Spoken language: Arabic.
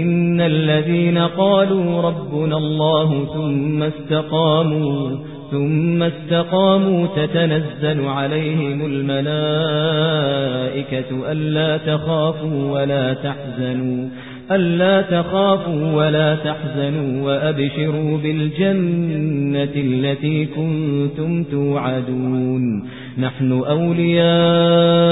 إن الذين قالوا ربنا الله ثم استقاموا ثم استقاموا تتنزل عليهم الملائكة ألا تخافوا ولا تحزنوا ألا تخافوا ولا تحزنوا وأبشروا بالجنة التي كنتم توعدون. نحن أولياؤكم